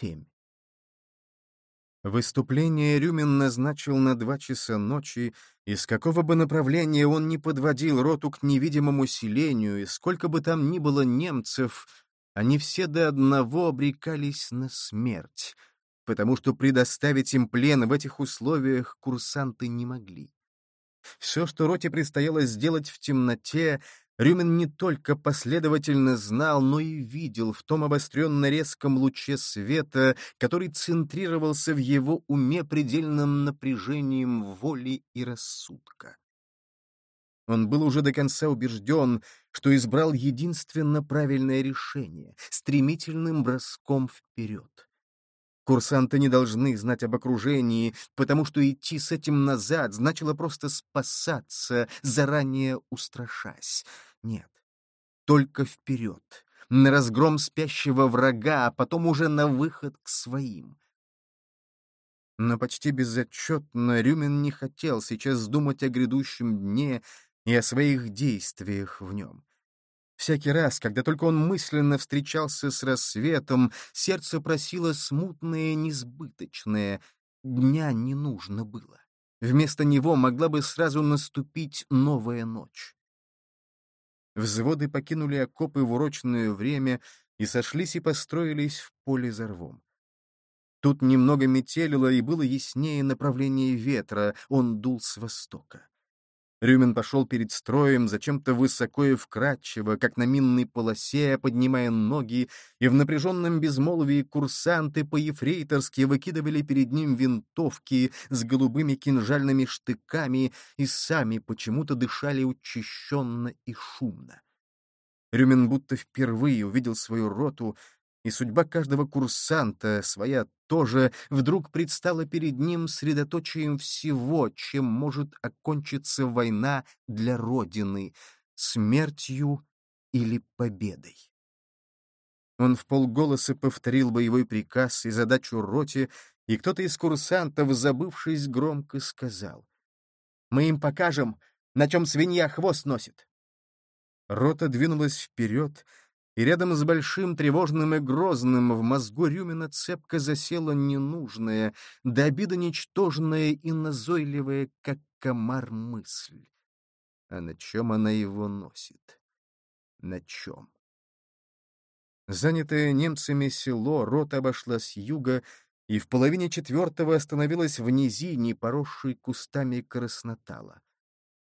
7. Выступление Рюмин назначил на два часа ночи, и с какого бы направления он ни подводил роту к невидимому селению, и сколько бы там ни было немцев, они все до одного обрекались на смерть, потому что предоставить им плен в этих условиях курсанты не могли. Все, что роте предстояло сделать в темноте, Рюмин не только последовательно знал, но и видел в том обостренно-резком луче света, который центрировался в его уме предельным напряжением воли и рассудка. Он был уже до конца убежден, что избрал единственно правильное решение — стремительным броском вперед. Курсанты не должны знать об окружении, потому что идти с этим назад значило просто спасаться, заранее устрашась. Нет, только вперед, на разгром спящего врага, а потом уже на выход к своим. Но почти безотчетно Рюмин не хотел сейчас думать о грядущем дне и о своих действиях в нем. Всякий раз, когда только он мысленно встречался с рассветом, сердце просило смутное, несбыточное. Дня не нужно было. Вместо него могла бы сразу наступить новая ночь. Взводы покинули окопы в урочное время и сошлись и построились в поле за рвом. Тут немного метелило, и было яснее направление ветра, он дул с востока. Рюмин пошел перед строем, зачем-то высоко и вкрадчиво, как на минной полосе, поднимая ноги, и в напряженном безмолвии курсанты по-ефрейторски выкидывали перед ним винтовки с голубыми кинжальными штыками и сами почему-то дышали учащенно и шумно. Рюмин будто впервые увидел свою роту, и судьба каждого курсанта, своя тоже, вдруг предстала перед ним средоточием всего, чем может окончиться война для Родины — смертью или победой. Он в полголоса повторил боевой приказ и задачу роте, и кто-то из курсантов, забывшись, громко сказал. «Мы им покажем, на чем свинья хвост носит». Рота двинулась вперед, и рядом с большим, тревожным и грозным в мозгу Рюмина цепко засела ненужная, до обида ничтожная и назойливая, как комар, мысль. А на чем она его носит? На чем? Занятое немцами село рота обошла с юга и в половине четвертого остановилась в низине, поросшей кустами краснотала.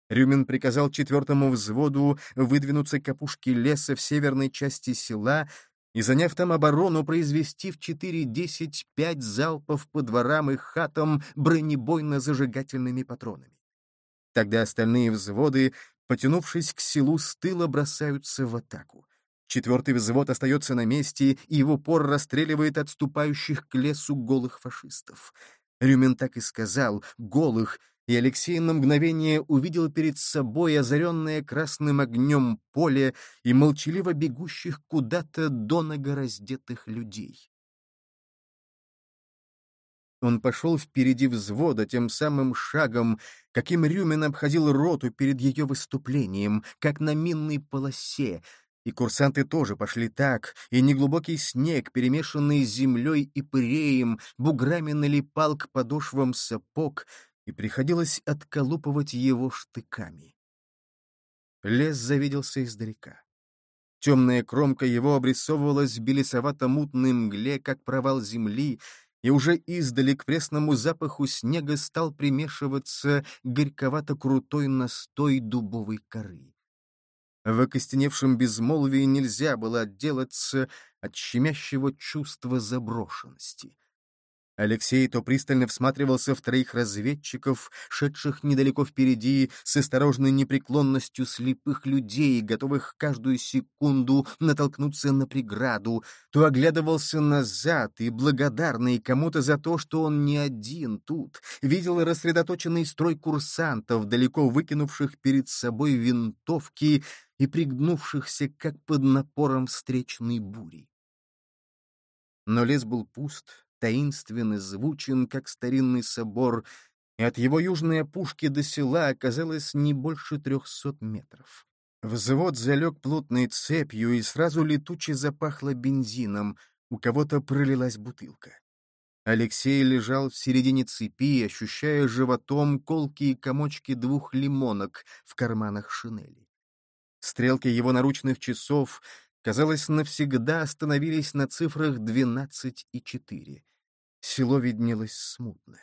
Рюмин приказал четвертому взводу выдвинуться к опушке леса в северной части села и, заняв там оборону, произвести в 4-10-5 залпов по дворам и хатам бронебойно-зажигательными патронами. Тогда остальные взводы, потянувшись к селу с тыла, бросаются в атаку. Четвертый взвод остается на месте и в упор расстреливает отступающих к лесу голых фашистов. Рюмин так и сказал — голых, и Алексей на мгновение увидел перед собой озаренное красным огнем поле и молчаливо бегущих куда-то до нога раздетых людей. Он пошел впереди взвода тем самым шагом, каким Рюмин обходил роту перед ее выступлением, как на минной полосе, и курсанты тоже пошли так, и неглубокий снег, перемешанный с землей и пыреем, буграми налипал к подошвам сапог, и приходилось отколупывать его штыками. Лес завиделся издалека. Темная кромка его обрисовывалась в белесовато-мутной мгле, как провал земли, и уже издали к пресному запаху снега стал примешиваться горьковато-крутой настой дубовой коры. В окостеневшем безмолвии нельзя было отделаться от щемящего чувства заброшенности — Алексей то пристально всматривался в троих разведчиков, шедших недалеко впереди, с осторожной непреклонностью слепых людей, готовых каждую секунду натолкнуться на преграду, то оглядывался назад и, благодарный кому-то за то, что он не один тут, видел рассредоточенный строй курсантов, далеко выкинувших перед собой винтовки и пригнувшихся, как под напором встречной бури. Но лес был пуст, таинственно звучен, как старинный собор, и от его южной опушки до села оказалось не больше трехсот метров. Взвод залег плотной цепью, и сразу летуче запахло бензином. У кого-то пролилась бутылка. Алексей лежал в середине цепи, ощущая животом колкие комочки двух лимонок в карманах шинели. Стрелки его наручных часов, казалось, навсегда остановились на цифрах 12 и 4. Село виднелось смутно.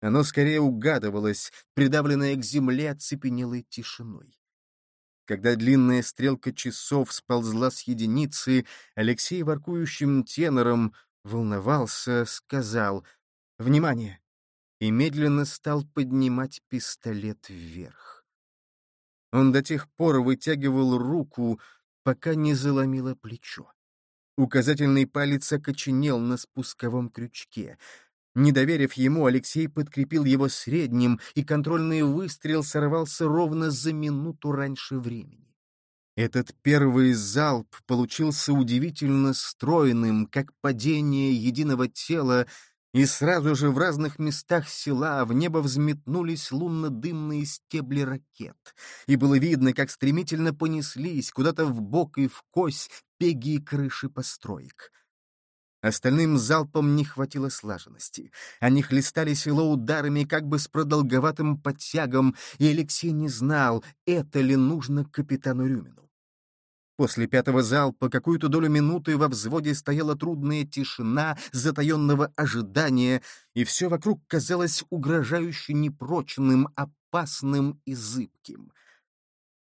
Оно скорее угадывалось, придавленное к земле оцепенелой тишиной. Когда длинная стрелка часов сползла с единицы, Алексей воркующим тенором волновался, сказал «Внимание!» и медленно стал поднимать пистолет вверх. Он до тех пор вытягивал руку, пока не заломило плечо. Указательный палец окоченел на спусковом крючке. Не доверив ему, Алексей подкрепил его средним, и контрольный выстрел сорвался ровно за минуту раньше времени. Этот первый залп получился удивительно стройным, как падение единого тела, и сразу же в разных местах села в небо взметнулись лунно-дымные стебли ракет, и было видно, как стремительно понеслись куда-то в бок и в кось пеги и крыши построек. Остальным залпом не хватило слаженности. Они хлестали село ударами как бы с продолговатым подтягом, и Алексей не знал, это ли нужно капитану Рюмину. После пятого залпа какую-то долю минуты во взводе стояла трудная тишина затаенного ожидания, и все вокруг казалось угрожающе непрочным, опасным и зыбким.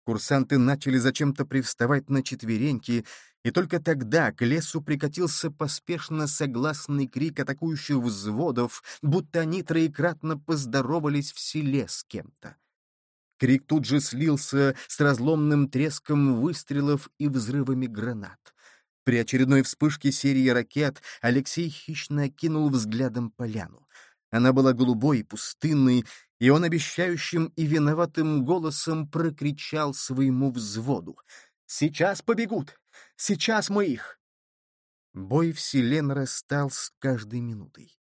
Курсанты начали зачем-то привставать на четвереньки, и только тогда к лесу прикатился поспешно согласный крик атакующих взводов, будто они троекратно поздоровались в селе с кем-то. Крик тут же слился с разломным треском выстрелов и взрывами гранат. При очередной вспышке серии ракет Алексей хищно окинул взглядом поляну. Она была голубой пустынной, и он обещающим и виноватым голосом прокричал своему взводу. «Сейчас побегут! Сейчас мы их!» Бой в селе нарастал с каждой минутой.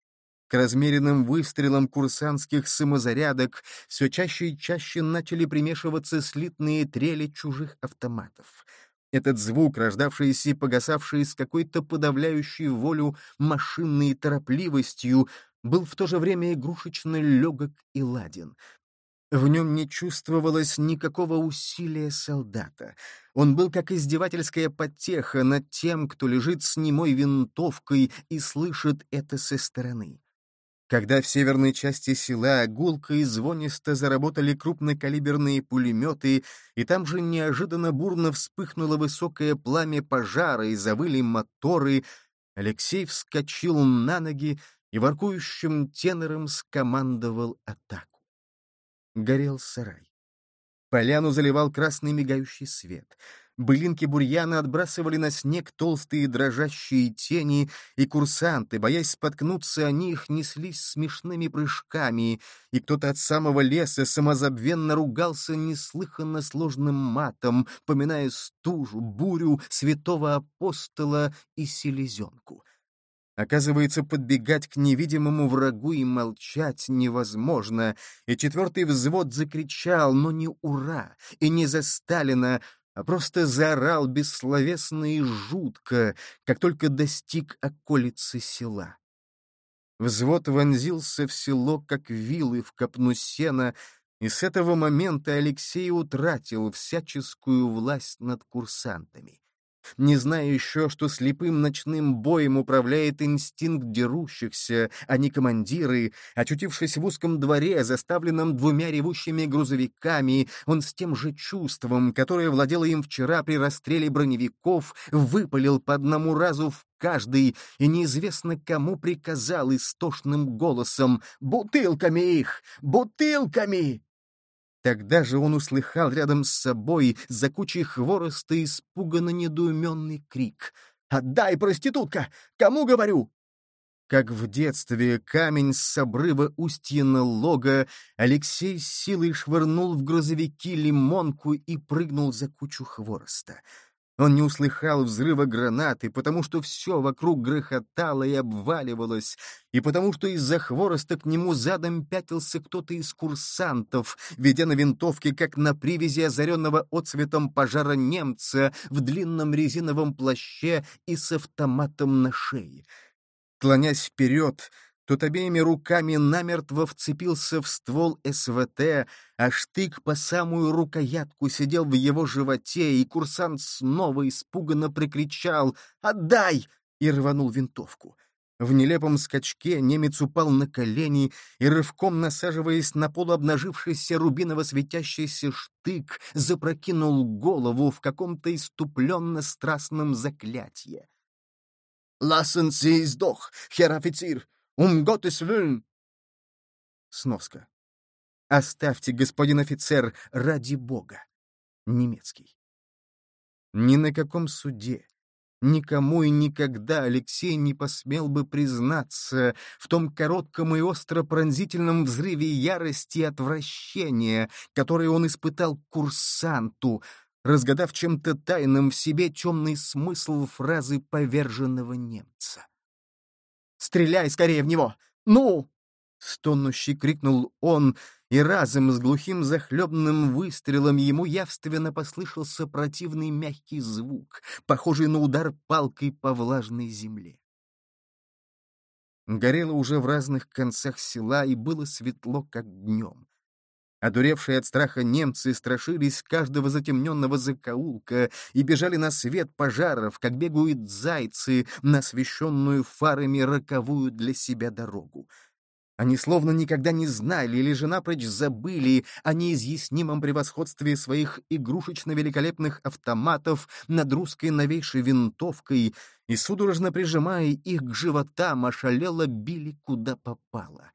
К размеренным выстрелам курсантских самозарядок все чаще и чаще начали примешиваться слитные трели чужих автоматов. Этот звук, рождавшийся и погасавший с какой-то подавляющей волю машинной торопливостью, был в то же время игрушечно легок и ладен. В нем не чувствовалось никакого усилия солдата. Он был как издевательская потеха над тем, кто лежит с немой винтовкой и слышит это со стороны. Когда в северной части села гулко и звонисто заработали крупнокалиберные пулеметы, и там же неожиданно бурно вспыхнуло высокое пламя пожара и завыли моторы, Алексей вскочил на ноги и воркующим тенором скомандовал атаку. Горел сарай. Поляну заливал красный мигающий свет. Былинки бурьяна отбрасывали на снег толстые дрожащие тени, и курсанты, боясь споткнуться о них, неслись смешными прыжками, и кто-то от самого леса самозабвенно ругался неслыханно сложным матом, поминая стужу, бурю, святого апостола и селезенку. Оказывается, подбегать к невидимому врагу и молчать невозможно, и четвертый взвод закричал, но не «Ура!» и не за Сталина, а просто заорал бессловесно и жутко, как только достиг околицы села. Взвод вонзился в село, как вилы в копну сена, и с этого момента Алексей утратил всяческую власть над курсантами не зная еще, что слепым ночным боем управляет инстинкт дерущихся, а не командиры, очутившись в узком дворе, заставленном двумя ревущими грузовиками, он с тем же чувством, которое владело им вчера при расстреле броневиков, выпалил по одному разу в каждый и неизвестно кому приказал истошным голосом «Бутылками их! Бутылками!» Тогда же он услыхал рядом с собой за кучей хвороста испуганно недоуменный крик. «Отдай, проститутка! Кому говорю?» Как в детстве камень с обрыва Устьина лога, Алексей с силой швырнул в грузовики лимонку и прыгнул за кучу хвороста. Он не услыхал взрыва гранаты, потому что все вокруг грохотало и обваливалось, и потому что из-за хвороста к нему задом пятился кто-то из курсантов, ведя на винтовке, как на привязи озаренного отцветом пожара немца в длинном резиновом плаще и с автоматом на шее. Клонясь вперед, тот обеими руками намертво вцепился в ствол СВТ, а штык по самую рукоятку сидел в его животе, и курсант снова испуганно прикричал «Отдай!» и рванул винтовку. В нелепом скачке немец упал на колени и, рывком насаживаясь на полуобнажившийся рубиново-светящийся штык, запрокинул голову в каком-то иступленно-страстном заклятии. «Lassen Sie es doch, Herr Offizier! Um Gottes Willen!» Сноска. «Оставьте, господин офицер, ради бога!» Немецкий. Ни на каком суде, никому и никогда Алексей не посмел бы признаться в том коротком и остро-пронзительном взрыве ярости и отвращения, который он испытал курсанту, разгадав чем-то тайным в себе темный смысл фразы поверженного немца. Стреляй скорее в него! Ну!» Стонущий крикнул он, и разом с глухим захлебным выстрелом ему явственно послышался противный мягкий звук, похожий на удар палкой по влажной земле. Горело уже в разных концах села, и было светло, как днем. Одуревшие от страха немцы страшились каждого затемненного закоулка и бежали на свет пожаров, как бегают зайцы на освещенную фарами роковую для себя дорогу. Они словно никогда не знали или же напрочь забыли о неизъяснимом превосходстве своих игрушечно-великолепных автоматов над русской новейшей винтовкой и, судорожно прижимая их к животам, ошалело били куда попало.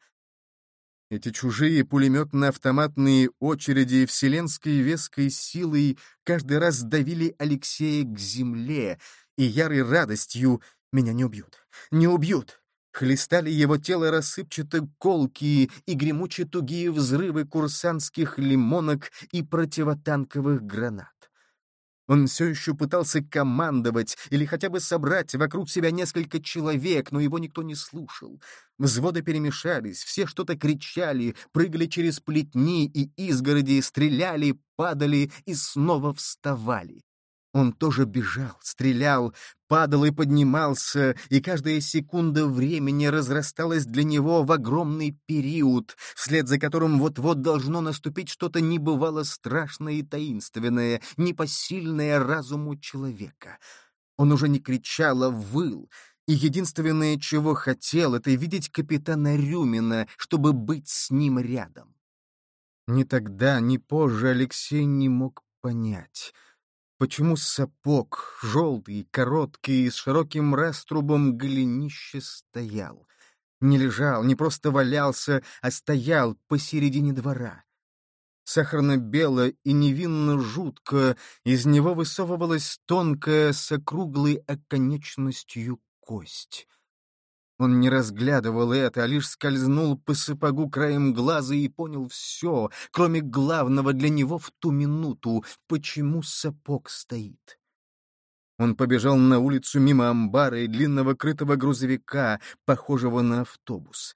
Эти чужие пулеметно-автоматные очереди вселенской веской силой каждый раз давили Алексея к земле, и ярой радостью «меня не убьют, не убьют!» Хлестали его тело рассыпчато колкие и гремуче тугие взрывы курсантских лимонок и противотанковых гранат. Он все еще пытался командовать или хотя бы собрать вокруг себя несколько человек, но его никто не слушал. Взводы перемешались, все что-то кричали, прыгали через плетни и изгороди, стреляли, падали и снова вставали. Он тоже бежал, стрелял, падал и поднимался, и каждая секунда времени разрасталась для него в огромный период, вслед за которым вот-вот должно наступить что-то небывало страшное и таинственное, непосильное разуму человека. Он уже не кричал, а выл, и единственное, чего хотел, это видеть капитана Рюмина, чтобы быть с ним рядом. Ни тогда, ни позже Алексей не мог понять — Почему сапог, желтый, короткий, с широким раструбом голенище стоял? Не лежал, не просто валялся, а стоял посередине двора. Сахарно-бело и невинно жутко из него высовывалась тонкая с округлой оконечностью кость. Он не разглядывал это, а лишь скользнул по сапогу краем глаза и понял все, кроме главного для него в ту минуту, почему сапог стоит. Он побежал на улицу мимо амбара и длинного крытого грузовика, похожего на автобус.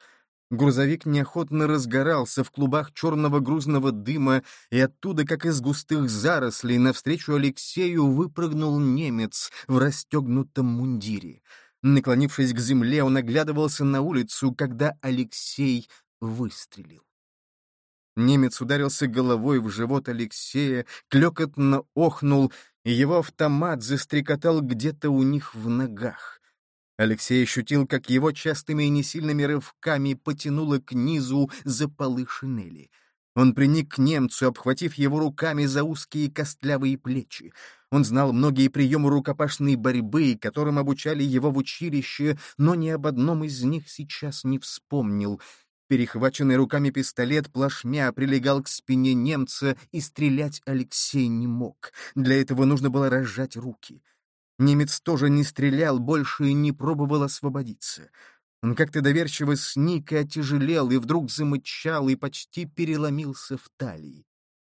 Грузовик неохотно разгорался в клубах черного грузного дыма, и оттуда, как из густых зарослей, навстречу Алексею выпрыгнул немец в расстегнутом мундире — Наклонившись к земле, он оглядывался на улицу, когда Алексей выстрелил. Немец ударился головой в живот Алексея, клёкотно охнул, и его автомат застрекотал где-то у них в ногах. Алексей ощутил, как его частыми и несильными рывками потянуло к низу за полы шинели. Он приник к немцу, обхватив его руками за узкие костлявые плечи. Он знал многие приемы рукопашной борьбы, которым обучали его в училище, но ни об одном из них сейчас не вспомнил. Перехваченный руками пистолет плашмя прилегал к спине немца, и стрелять Алексей не мог. Для этого нужно было разжать руки. Немец тоже не стрелял, больше и не пробовал освободиться. Он как-то доверчиво сник и отяжелел, и вдруг замычал и почти переломился в талии.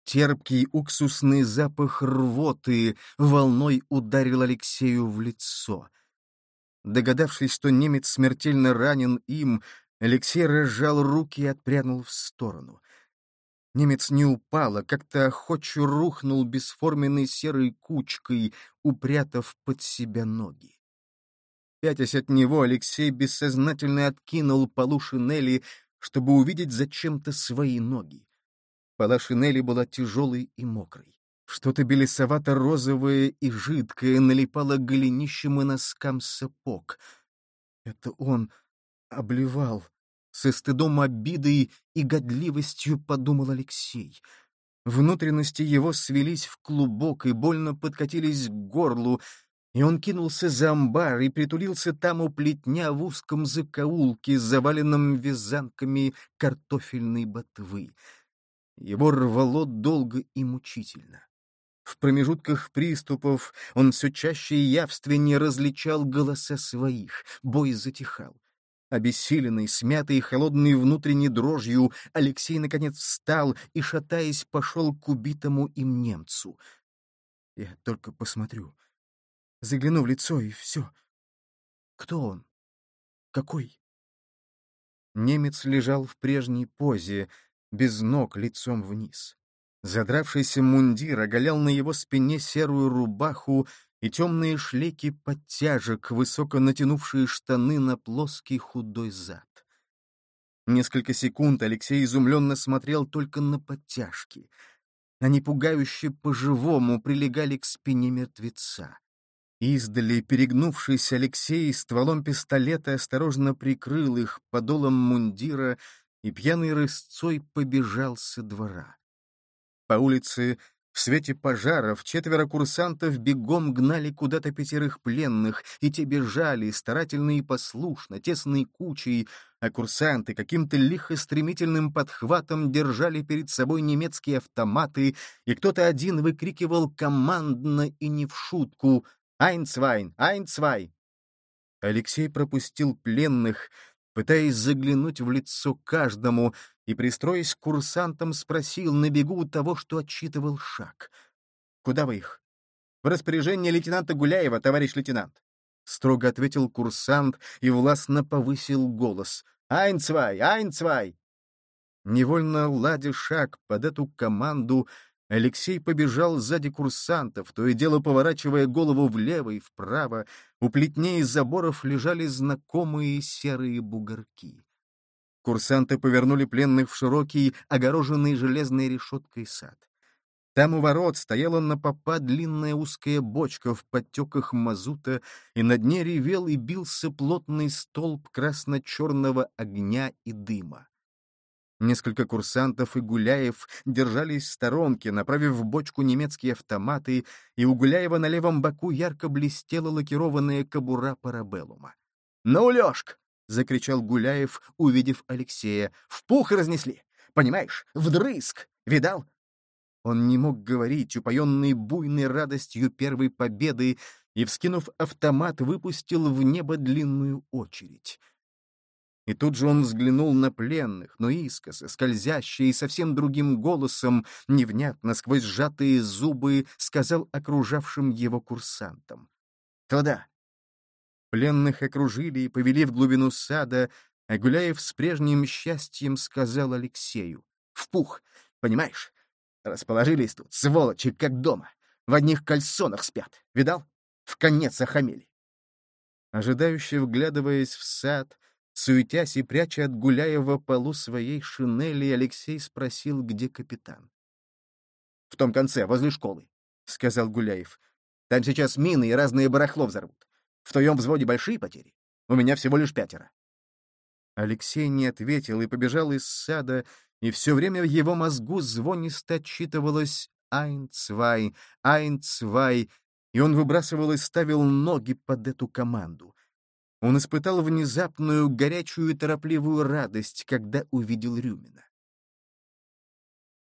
Терпкий уксусный запах рвоты волной ударил Алексею в лицо. Догадавшись, что немец смертельно ранен им, Алексей разжал руки и отпрянул в сторону. Немец не упал, а как-то охочу рухнул бесформенной серой кучкой, упрятав под себя ноги. Пятясь от него, Алексей бессознательно откинул полу шинели, чтобы увидеть зачем-то свои ноги. Пола шинели была тяжелой и мокрой. Что-то белесовато-розовое и жидкое налипало к голенищам и носкам сапог. Это он обливал. Со стыдом обидой и годливостью подумал Алексей. Внутренности его свелись в клубок и больно подкатились к горлу, и он кинулся за амбар и притулился там у плетня в узком закоулке, заваленном вязанками картофельной ботвы. Его рвало долго и мучительно. В промежутках приступов он все чаще и явственнее различал голоса своих, бой затихал. Обессиленный, смятый и холодный внутренней дрожью, Алексей наконец встал и, шатаясь, пошел к убитому им немцу. Я только посмотрю. Загляну в лицо, и все. Кто он? Какой? Немец лежал в прежней позе, без ног, лицом вниз. Задравшийся мундир оголял на его спине серую рубаху и темные шлейки подтяжек, высоко натянувшие штаны на плоский худой зад. Несколько секунд Алексей изумленно смотрел только на подтяжки. Они пугающе по-живому прилегали к спине мертвеца. Издали, перегнувшись, Алексей стволом пистолета осторожно прикрыл их подолом мундира и пьяной рысцой побежал со двора. По улице в свете пожаров четверо курсантов бегом гнали куда-то пятерых пленных, и те бежали, старательно и послушно, тесной кучей, а курсанты каким-то лихо-стремительным подхватом держали перед собой немецкие автоматы, и кто-то один выкрикивал командно и не в шутку «Айнцвайн! Айнцвай!». Алексей пропустил пленных, пытаясь заглянуть в лицо каждому, и, пристроясь к курсантам, спросил на бегу того, что отчитывал шаг. «Куда вы их?» «В распоряжение лейтенанта Гуляева, товарищ лейтенант», — строго ответил курсант и властно повысил голос. «Айнцвай! Айнцвай!» Невольно ладя шаг под эту команду, Алексей побежал сзади курсантов, то и дело поворачивая голову влево и вправо. У плетней заборов лежали знакомые серые бугорки. Курсанты повернули пленных в широкий, огороженный железной решеткой сад. Там у ворот стояла на попа длинная узкая бочка в подтеках мазута, и на дне ревел и бился плотный столб красно-черного огня и дыма. Несколько курсантов и Гуляев держались в сторонке, направив в бочку немецкие автоматы, и у Гуляева на левом боку ярко блестела лакированная кобура парабеллума. «Ну, Лёшка!» — закричал Гуляев, увидев Алексея. «В пух разнесли! Понимаешь, вдрызг! Видал?» Он не мог говорить, упоенный буйной радостью первой победы, и, вскинув автомат, выпустил в небо длинную очередь. И тут же он взглянул на пленных, но искоса, скользящий и совсем другим голосом, невнятно сквозь сжатые зубы, сказал окружавшим его курсантам. «Туда!» Пленных окружили и повели в глубину сада, а Гуляев с прежним счастьем сказал Алексею. «В пух, понимаешь? Расположились тут, сволочи, как дома. В одних кальсонах спят. Видал? В конец охамели». Ожидающий, вглядываясь в сад, Суетясь и пряча от Гуляева полу своей шинели, Алексей спросил, где капитан. — В том конце, возле школы, — сказал Гуляев. — Там сейчас мины и разные барахло взорвут. В твоем взводе большие потери? У меня всего лишь пятеро. Алексей не ответил и побежал из сада, и все время в его мозгу звонисто отчитывалось «Айн-цвай, айн-цвай», и он выбрасывал и ставил ноги под эту команду. Он испытал внезапную, горячую и торопливую радость, когда увидел Рюмина.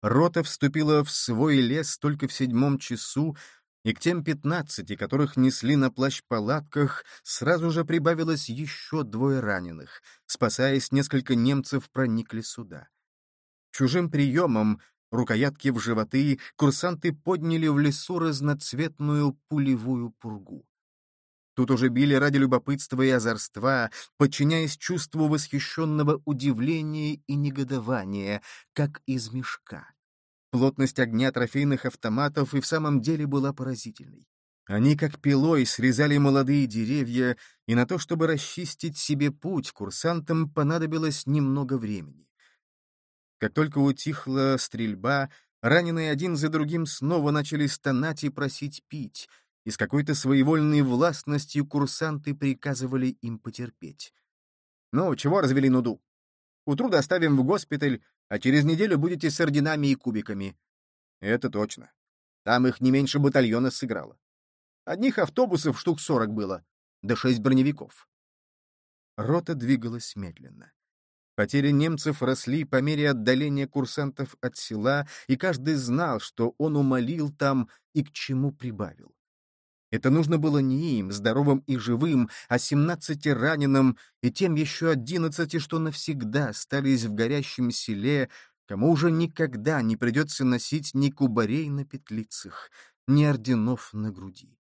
Рота вступила в свой лес только в седьмом часу, и к тем пятнадцати, которых несли на плащ-палатках, сразу же прибавилось еще двое раненых. Спасаясь, несколько немцев проникли сюда. Чужим приемом рукоятки в животы, курсанты подняли в лесу разноцветную пулевую пургу. Тут уже били ради любопытства и озорства, подчиняясь чувству восхищенного удивления и негодования, как из мешка. Плотность огня трофейных автоматов и в самом деле была поразительной. Они как пилой срезали молодые деревья, и на то, чтобы расчистить себе путь, курсантам понадобилось немного времени. Как только утихла стрельба, раненые один за другим снова начали стонать и просить пить, и с какой-то своевольной властностью курсанты приказывали им потерпеть. «Ну, чего развели нуду? Утру доставим в госпиталь, а через неделю будете с орденами и кубиками». «Это точно. Там их не меньше батальона сыграло. Одних автобусов штук сорок было, да шесть броневиков». Рота двигалась медленно. Потери немцев росли по мере отдаления курсантов от села, и каждый знал, что он умолил там и к чему прибавил. Это нужно было не им, здоровым и живым, а семнадцати раненым и тем еще одиннадцати, что навсегда остались в горящем селе, кому уже никогда не придется носить ни кубарей на петлицах, ни орденов на груди.